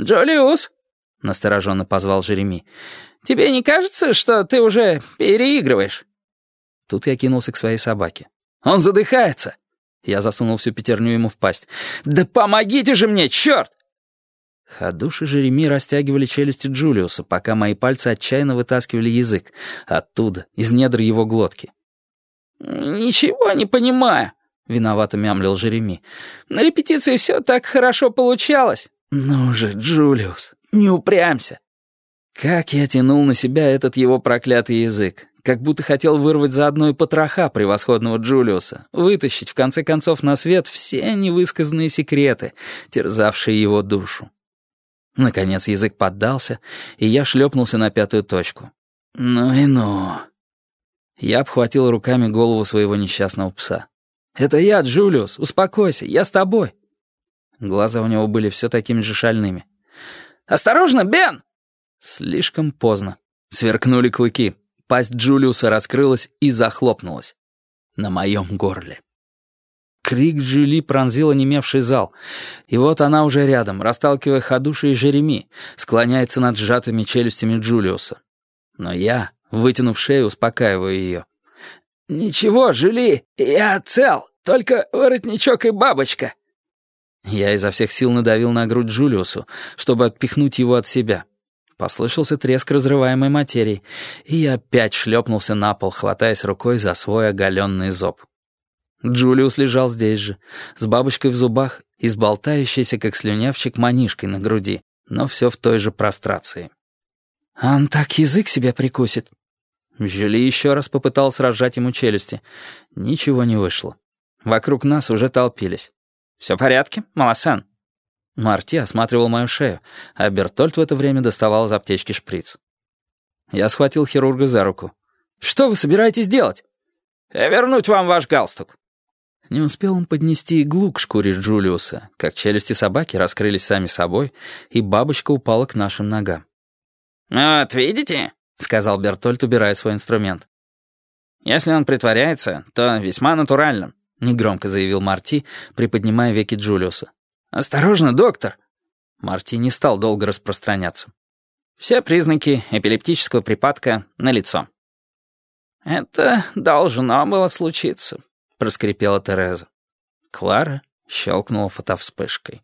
«Джулиус!» — настороженно позвал Жереми. «Тебе не кажется, что ты уже переигрываешь?» Тут я кинулся к своей собаке. «Он задыхается!» Я засунул всю пятерню ему в пасть. «Да помогите же мне, черт!» Ходуш и Жереми растягивали челюсти Джулиуса, пока мои пальцы отчаянно вытаскивали язык. Оттуда, из недр его глотки. «Ничего не понимаю», — виновато мямлил Жереми. «На репетиции все так хорошо получалось». «Ну же, Джулиус, не упрямься». Как я тянул на себя этот его проклятый язык. Как будто хотел вырвать заодно и потроха превосходного Джулиуса, вытащить, в конце концов, на свет все невысказанные секреты, терзавшие его душу. Наконец язык поддался, и я шлепнулся на пятую точку. «Ну и ну». Я обхватил руками голову своего несчастного пса. «Это я, Джулиус, успокойся, я с тобой». Глаза у него были все такими же шальными. «Осторожно, Бен!» Слишком поздно. Сверкнули клыки. Пасть Джулиуса раскрылась и захлопнулась. На моем горле. Крик Жюли пронзил онемевший зал. И вот она уже рядом, расталкивая ходуши и Жереми, склоняется над сжатыми челюстями Джулиуса. Но я, вытянув шею, успокаиваю ее. «Ничего, Жюли, я цел, только воротничок и бабочка». Я изо всех сил надавил на грудь Джулиусу, чтобы отпихнуть его от себя. Послышался треск разрываемой материи, и я опять шлепнулся на пол, хватаясь рукой за свой оголенный зоб. Джулиус лежал здесь же, с бабочкой в зубах и с болтающейся, как слюнявчик, манишкой на груди, но все в той же прострации. «Он так язык себе прикусит». Жюли еще раз попытался разжать ему челюсти. Ничего не вышло. Вокруг нас уже толпились. «Все в порядке, Маласан?» Марти осматривал мою шею, а Бертольд в это время доставал из аптечки шприц. Я схватил хирурга за руку. «Что вы собираетесь делать?» «Вернуть вам ваш галстук». Не успел он поднести иглу к шкуре Джулиуса, как челюсти собаки раскрылись сами собой, и бабочка упала к нашим ногам. «Вот видите?» — сказал Бертольд, убирая свой инструмент. «Если он притворяется, то весьма натуральным», — негромко заявил Марти, приподнимая веки Джулиуса. «Осторожно, доктор!» Марти не стал долго распространяться. «Все признаки эпилептического припадка налицо». «Это должно было случиться», — проскрипела Тереза. Клара щелкнула фотовспышкой.